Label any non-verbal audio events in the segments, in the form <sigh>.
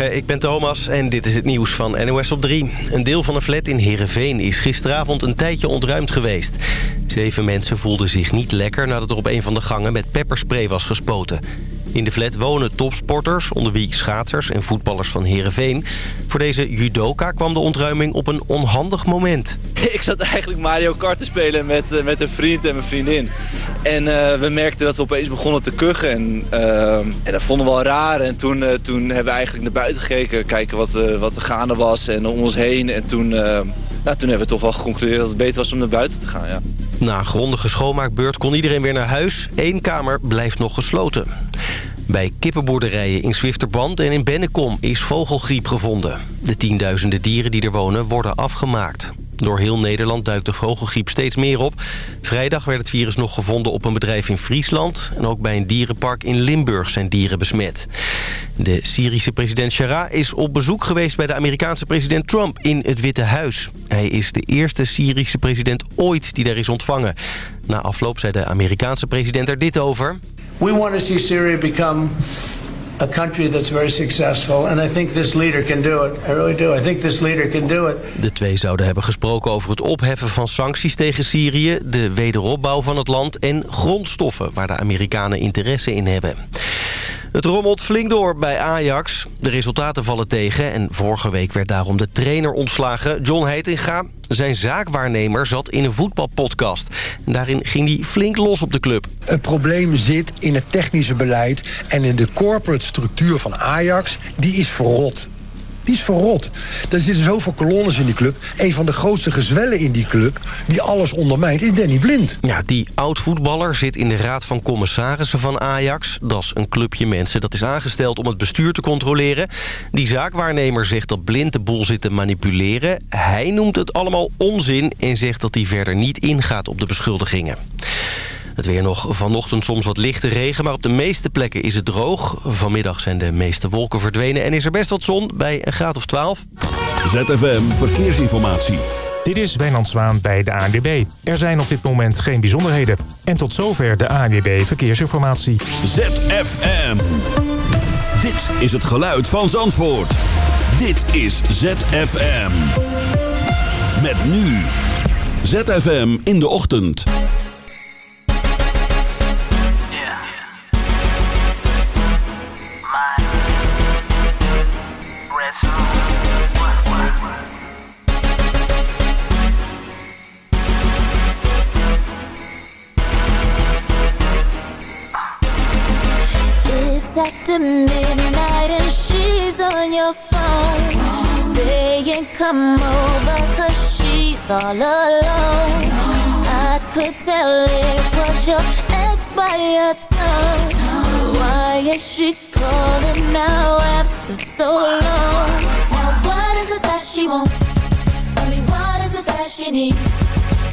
Ik ben Thomas en dit is het nieuws van NOS op 3. Een deel van een flat in Heerenveen is gisteravond een tijdje ontruimd geweest. Zeven mensen voelden zich niet lekker nadat er op een van de gangen met pepperspray was gespoten. In de flat wonen topsporters, onder wie schaatsers en voetballers van Heerenveen. Voor deze judoka kwam de ontruiming op een onhandig moment. <laughs> Ik zat eigenlijk Mario Kart te spelen met, uh, met een vriend en mijn vriendin. En uh, we merkten dat we opeens begonnen te kuchen. En, uh, en dat vonden we wel raar. En toen, toen hebben we eigenlijk naar buiten gekeken. Kijken wat, wat er gaande was en om ons heen. En toen, nou, toen hebben we toch wel geconcludeerd dat het beter was om naar buiten te gaan. Ja. Na een grondige schoonmaakbeurt kon iedereen weer naar huis. Eén kamer blijft nog gesloten. Bij kippenboerderijen in Zwifterband en in Bennekom is vogelgriep gevonden. De tienduizenden dieren die er wonen worden afgemaakt. Door heel Nederland duikt de vogelgriep steeds meer op. Vrijdag werd het virus nog gevonden op een bedrijf in Friesland. En ook bij een dierenpark in Limburg zijn dieren besmet. De Syrische president Shara is op bezoek geweest bij de Amerikaanse president Trump in het Witte Huis. Hij is de eerste Syrische president ooit die daar is ontvangen. Na afloop zei de Amerikaanse president er dit over. We want to see Syria become a country that's very successful. And I think this leader can do it. I really do. I think this leader can do it. De twee zouden hebben gesproken over het opheffen van sancties tegen Syrië... de wederopbouw van het land en grondstoffen... waar de Amerikanen interesse in hebben. Het rommelt flink door bij Ajax. De resultaten vallen tegen en vorige week werd daarom de trainer ontslagen. John Heitinga, zijn zaakwaarnemer, zat in een voetbalpodcast. Daarin ging hij flink los op de club. Het probleem zit in het technische beleid en in de corporate structuur van Ajax. Die is verrot. Die is verrot. Er zitten zoveel kolonnes in die club. Een van de grootste gezwellen in die club, die alles ondermijnt, is Danny Blind. Ja, die oud-voetballer zit in de raad van commissarissen van Ajax. Dat is een clubje mensen dat is aangesteld om het bestuur te controleren. Die zaakwaarnemer zegt dat Blind de boel zit te manipuleren. Hij noemt het allemaal onzin en zegt dat hij verder niet ingaat op de beschuldigingen. Het weer nog vanochtend soms wat lichte regen, maar op de meeste plekken is het droog. Vanmiddag zijn de meeste wolken verdwenen en is er best wat zon bij een graad of 12. ZFM Verkeersinformatie. Dit is Wijnand Zwaan bij de ANWB. Er zijn op dit moment geen bijzonderheden. En tot zover de ANWB Verkeersinformatie. ZFM. Dit is het geluid van Zandvoort. Dit is ZFM. Met nu. ZFM in de ochtend. After midnight and she's on your phone Saying come over cause she's all alone I could tell it was your ex by your tongue Why is she calling now after so long? Now what is it that she wants? Tell me what is it that she needs?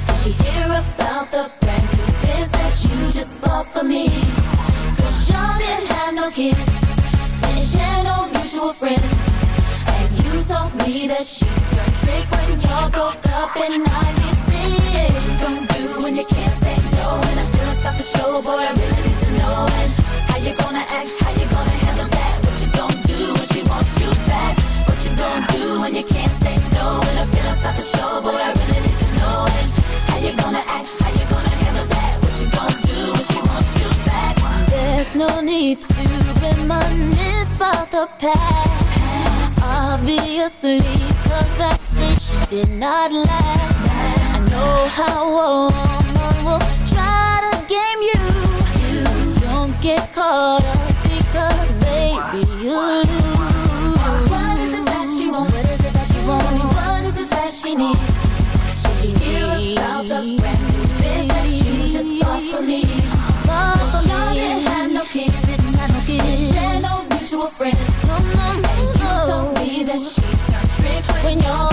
Did she hear about the brand new biz that you just bought for me? Y'all didn't have no kids, didn't share no mutual friends. And you told me that she turned trick when y'all broke up in 96. What you gonna do when you can't say no? And I feel stop the show, boy, I really need to know. And how you gonna act, need to reminisce about the past. Obviously, cause that bitch did not last. I know how a woman will try to game you. So don't get caught up because baby you when you're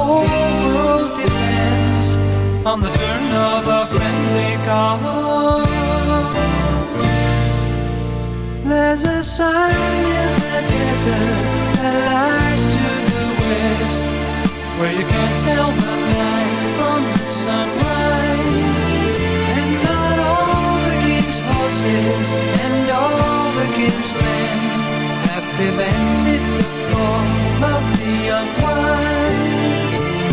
whole world depends on the turn of a friendly card. There's a sign in the desert that lies to the west, where you can't tell the night from the sunrise. And not all the king's horses and all the king's men have prevented the fall of the unwise.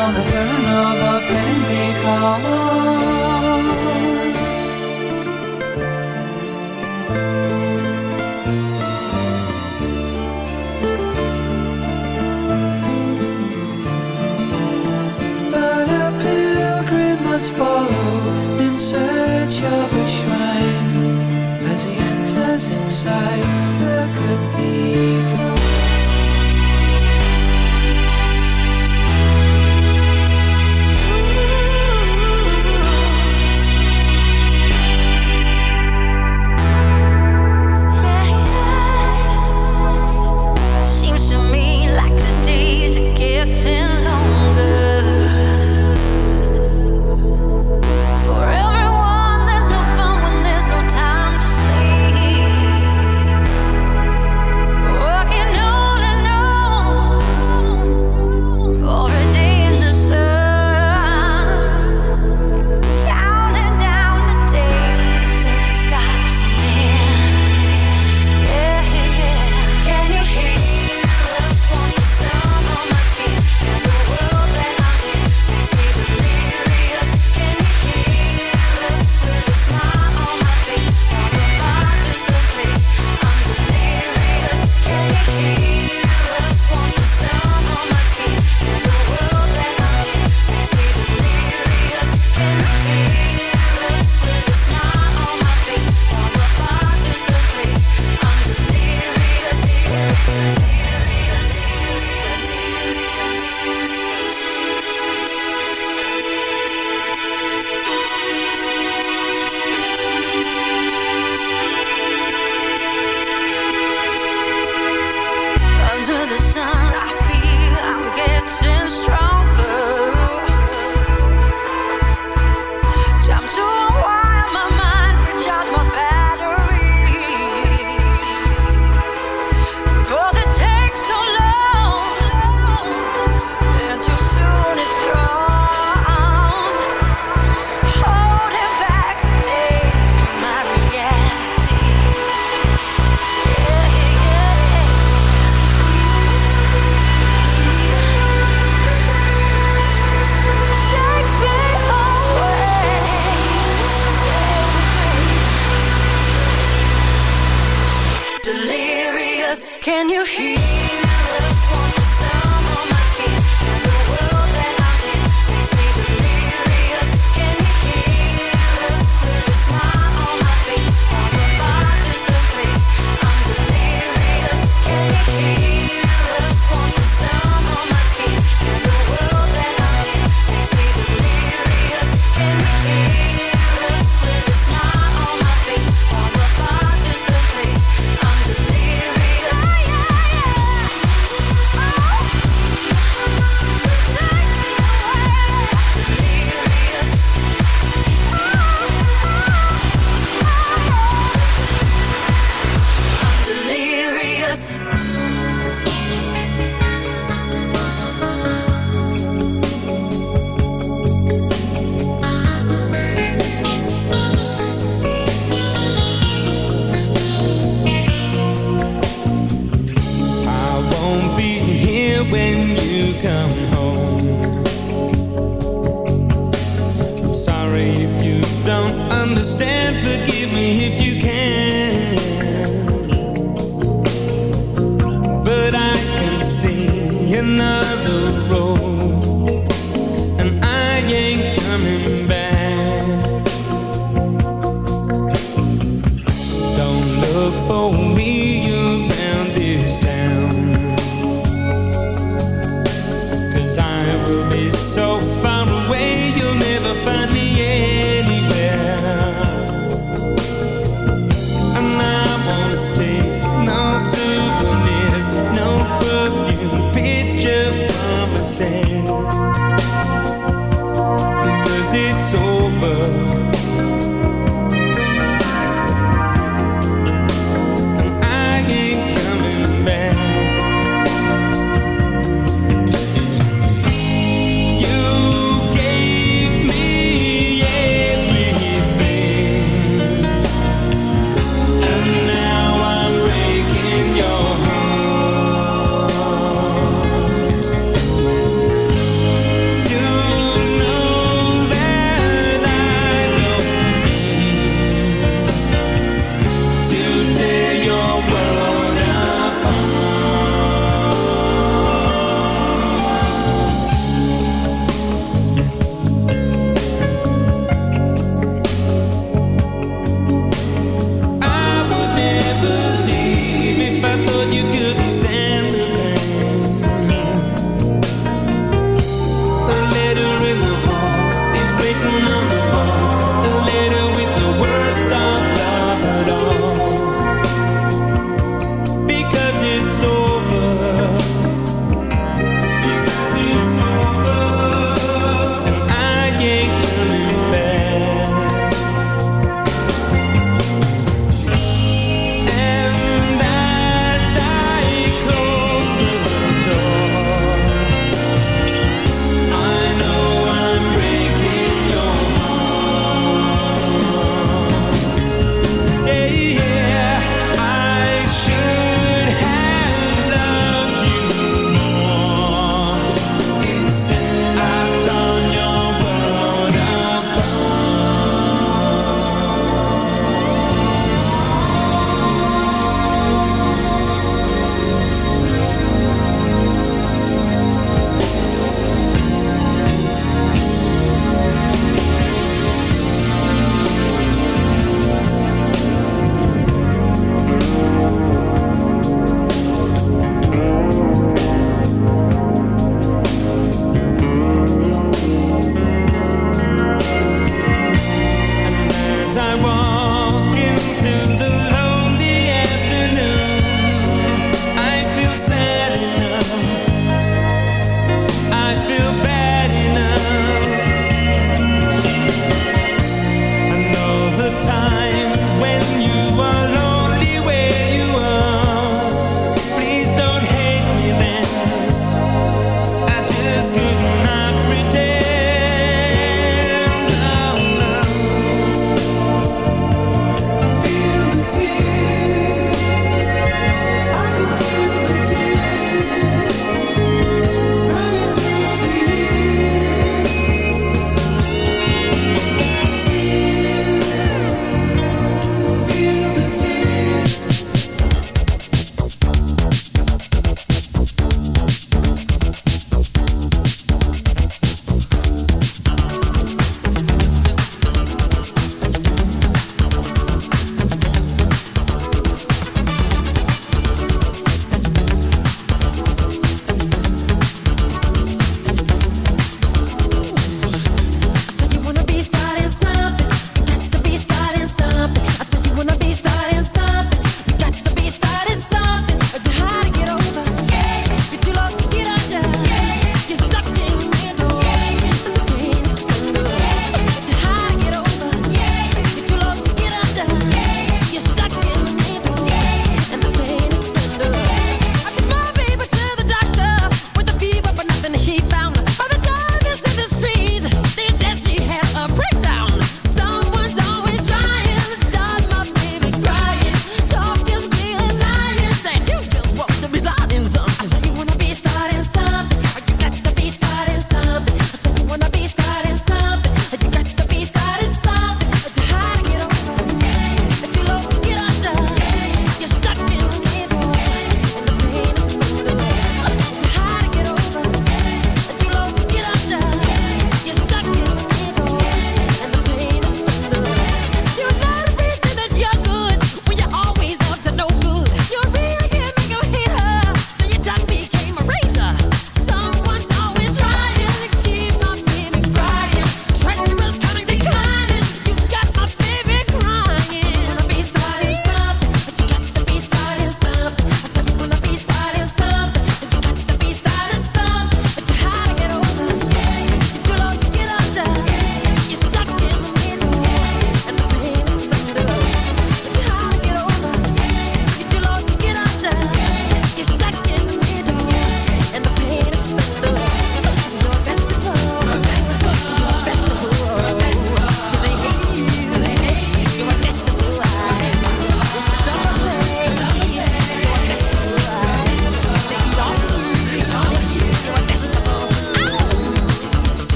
on the turn of a friendly card. But a pilgrim must follow in search of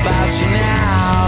About you now.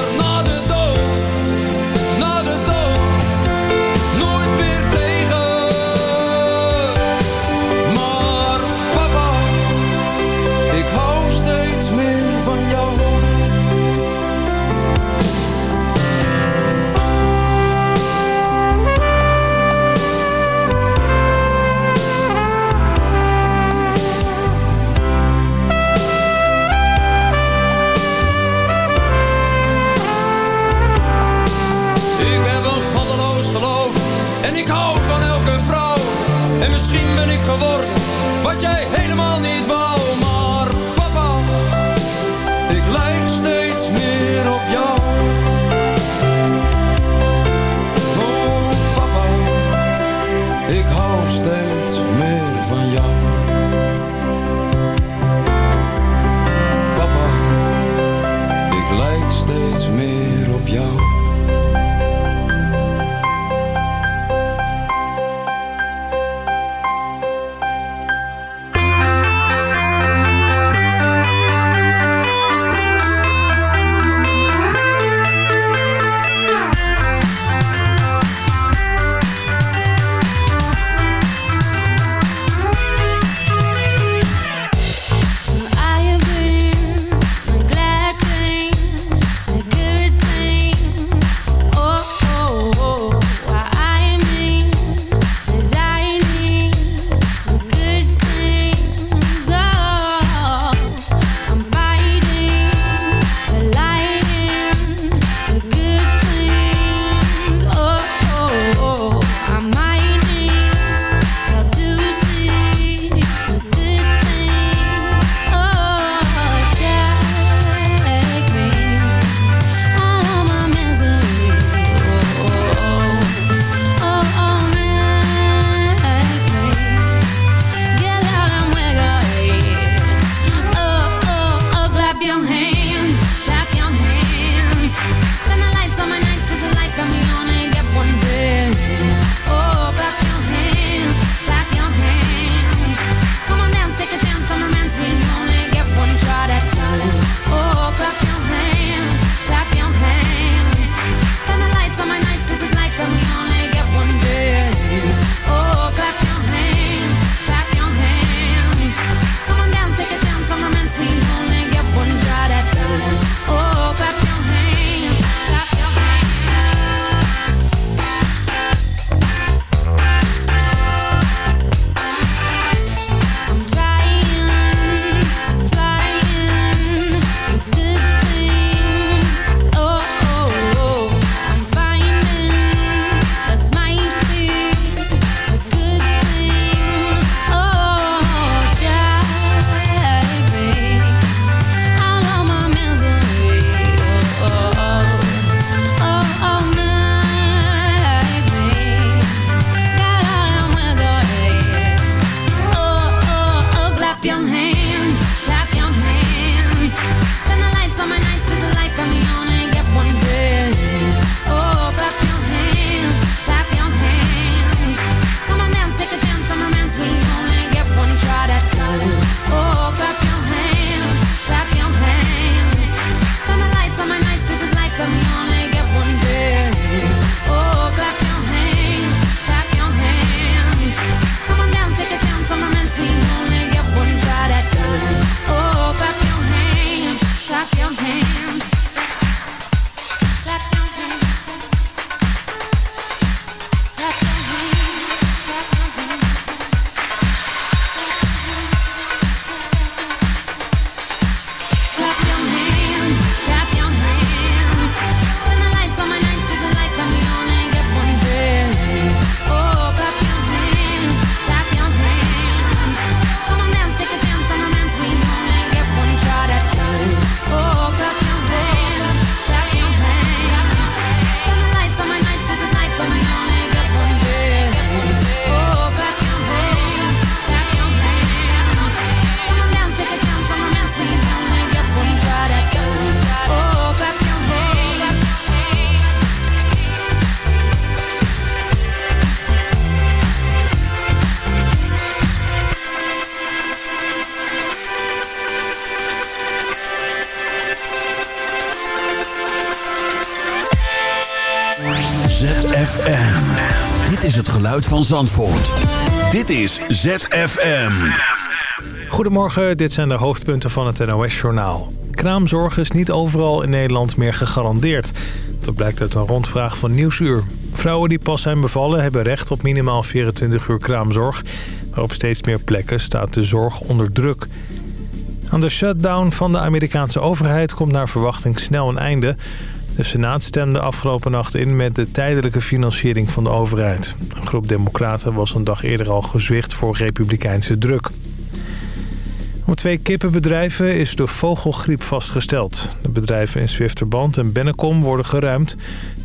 Zandvoort. Dit is ZFM. Goedemorgen, dit zijn de hoofdpunten van het NOS-journaal. Kraamzorg is niet overal in Nederland meer gegarandeerd. Dat blijkt uit een rondvraag van Nieuwsuur. Vrouwen die pas zijn bevallen hebben recht op minimaal 24 uur kraamzorg. Maar op steeds meer plekken staat de zorg onder druk. Aan de shutdown van de Amerikaanse overheid komt naar verwachting snel een einde. De Senaat stemde afgelopen nacht in met de tijdelijke financiering van de overheid. Een groep democraten was een dag eerder al gezwicht voor republikeinse druk. Op twee kippenbedrijven is de vogelgriep vastgesteld. De bedrijven in Zwifterband en Bennekom worden geruimd.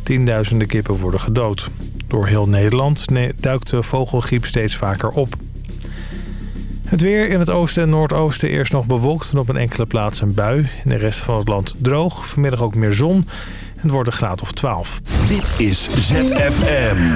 Tienduizenden kippen worden gedood. Door heel Nederland duikt de vogelgriep steeds vaker op. Het weer in het oosten en noordoosten eerst nog bewolkt en op een enkele plaats een bui. In de rest van het land droog, vanmiddag ook meer zon. Het wordt een graad of 12. Dit is ZFM.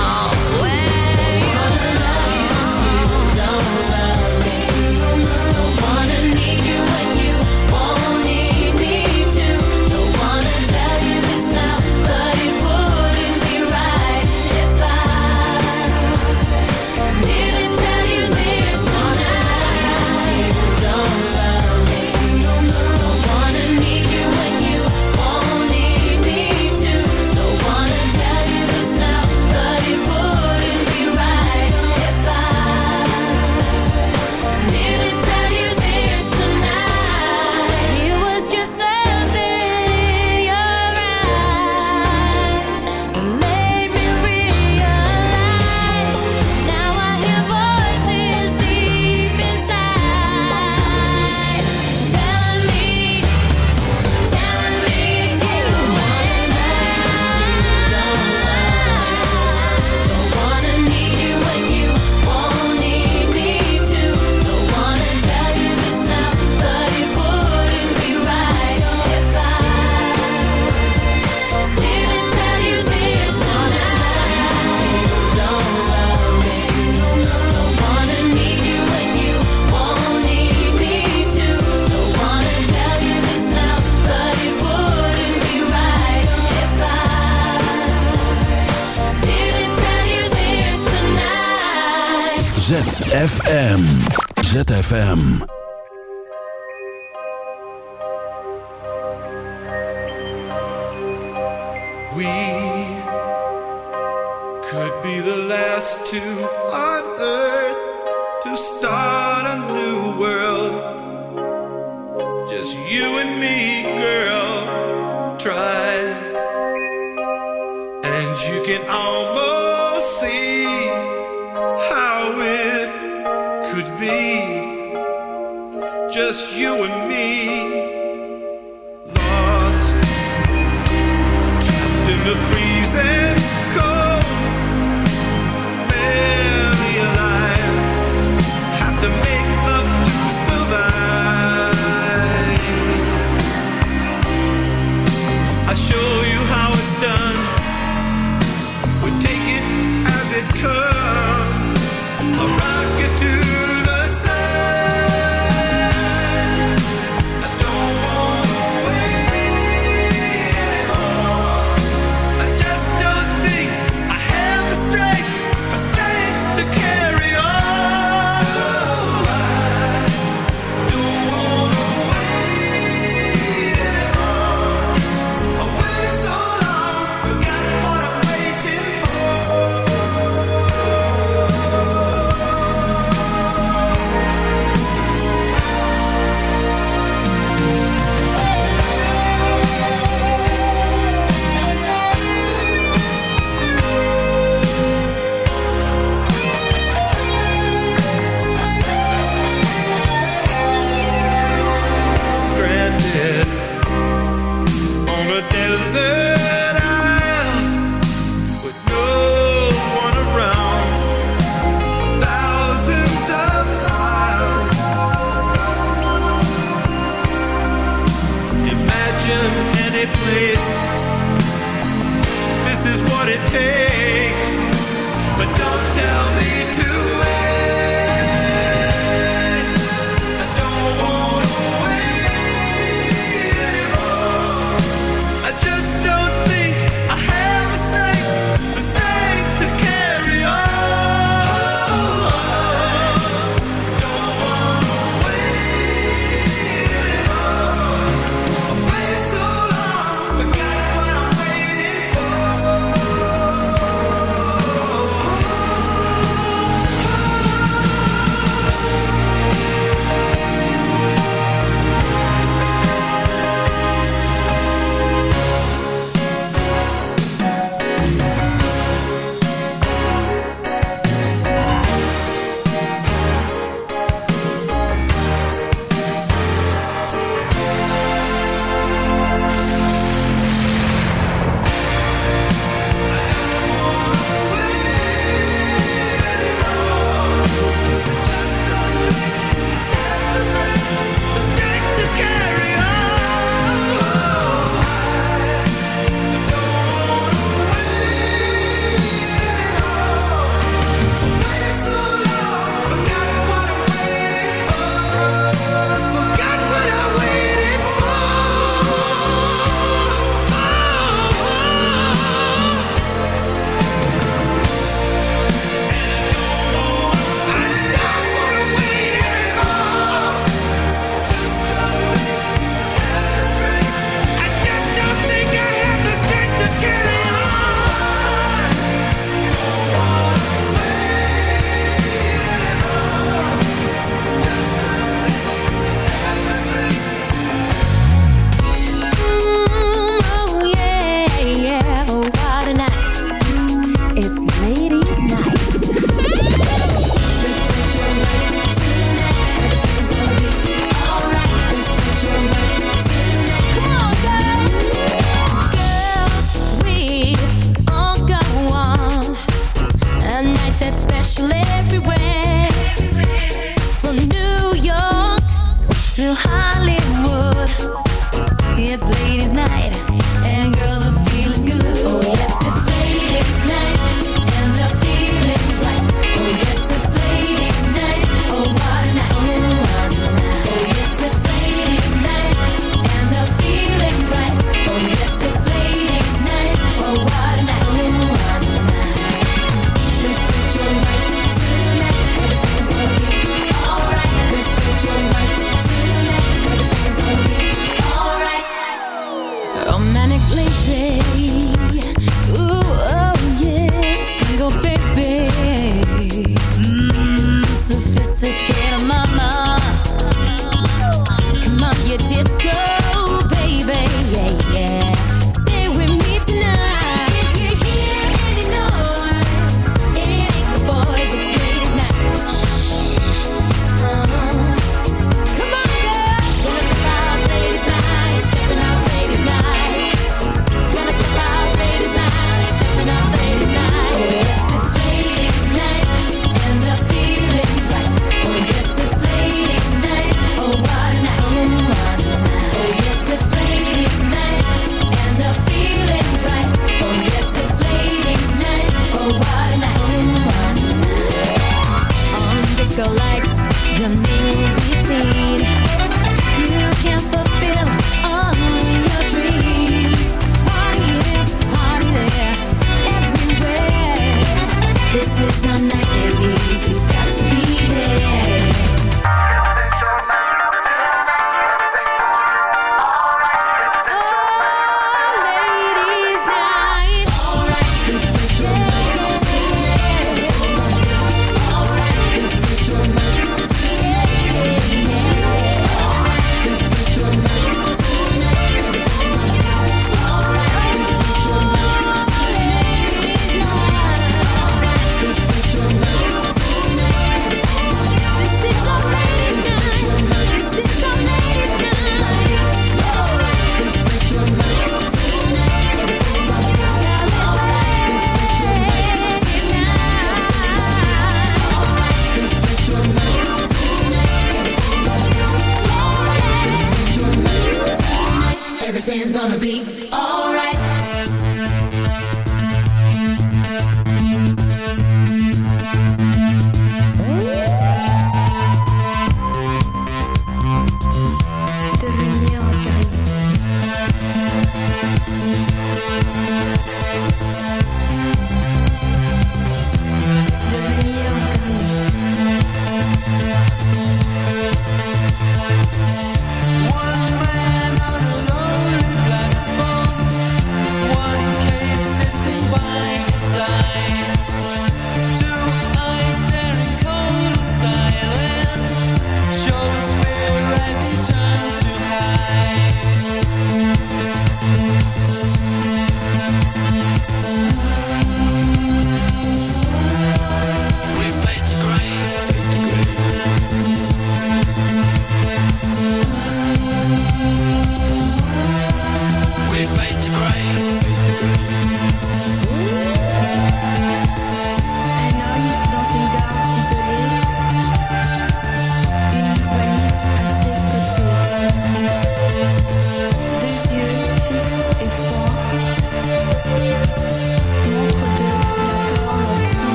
ZFM. ZFM. We could be the last two on earth to start a new world. Just you and me, girl. Try, and you can almost. you and me.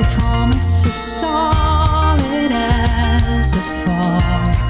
a promise as solid as a fog.